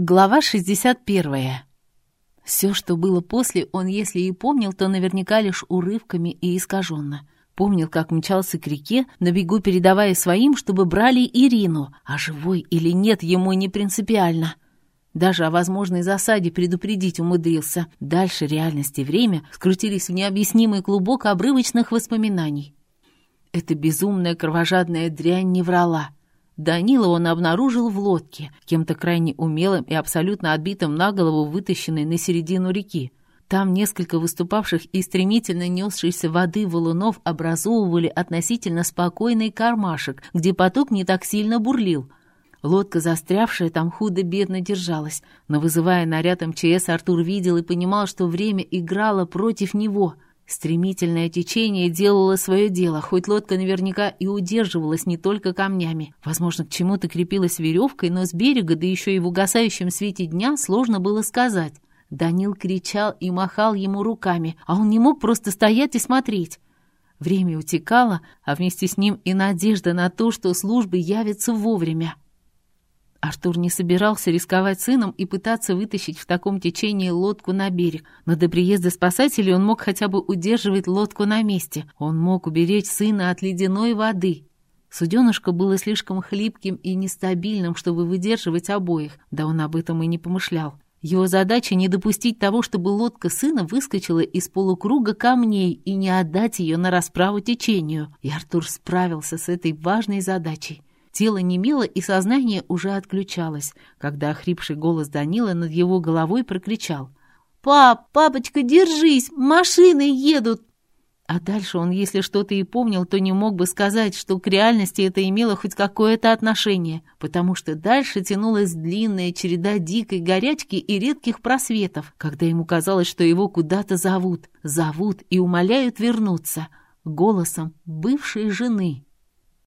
Глава 61. Все, что было после, он, если и помнил, то наверняка лишь урывками и искаженно. Помнил, как мчался к реке, на бегу передавая своим, чтобы брали Ирину, а живой или нет ему не принципиально. Даже о возможной засаде предупредить умудрился. Дальше реальность и время скрутились в необъяснимый клубок обрывочных воспоминаний. Эта безумная кровожадная дрянь не врала — Данила он обнаружил в лодке, кем-то крайне умелым и абсолютно отбитым на голову, вытащенной на середину реки. Там несколько выступавших и стремительно несшейся воды валунов образовывали относительно спокойный кармашек, где поток не так сильно бурлил. Лодка, застрявшая там, худо-бедно держалась, но, вызывая наряд МЧС, Артур видел и понимал, что время играло против него — Стремительное течение делало свое дело, хоть лодка наверняка и удерживалась не только камнями. Возможно, к чему-то крепилась веревкой, но с берега, да еще и в угасающем свете дня, сложно было сказать. Данил кричал и махал ему руками, а он не мог просто стоять и смотреть. Время утекало, а вместе с ним и надежда на то, что службы явятся вовремя. Артур не собирался рисковать сыном и пытаться вытащить в таком течении лодку на берег, но до приезда спасателей он мог хотя бы удерживать лодку на месте. Он мог уберечь сына от ледяной воды. Суденышко было слишком хлипким и нестабильным, чтобы выдерживать обоих, да он об этом и не помышлял. Его задача не допустить того, чтобы лодка сына выскочила из полукруга камней и не отдать ее на расправу течению. И Артур справился с этой важной задачей. Тело немело, и сознание уже отключалось, когда охрипший голос Данила над его головой прокричал. «Пап, папочка, держись! Машины едут!» А дальше он, если что-то и помнил, то не мог бы сказать, что к реальности это имело хоть какое-то отношение, потому что дальше тянулась длинная череда дикой горячки и редких просветов, когда ему казалось, что его куда-то зовут, зовут и умоляют вернуться, голосом бывшей жены.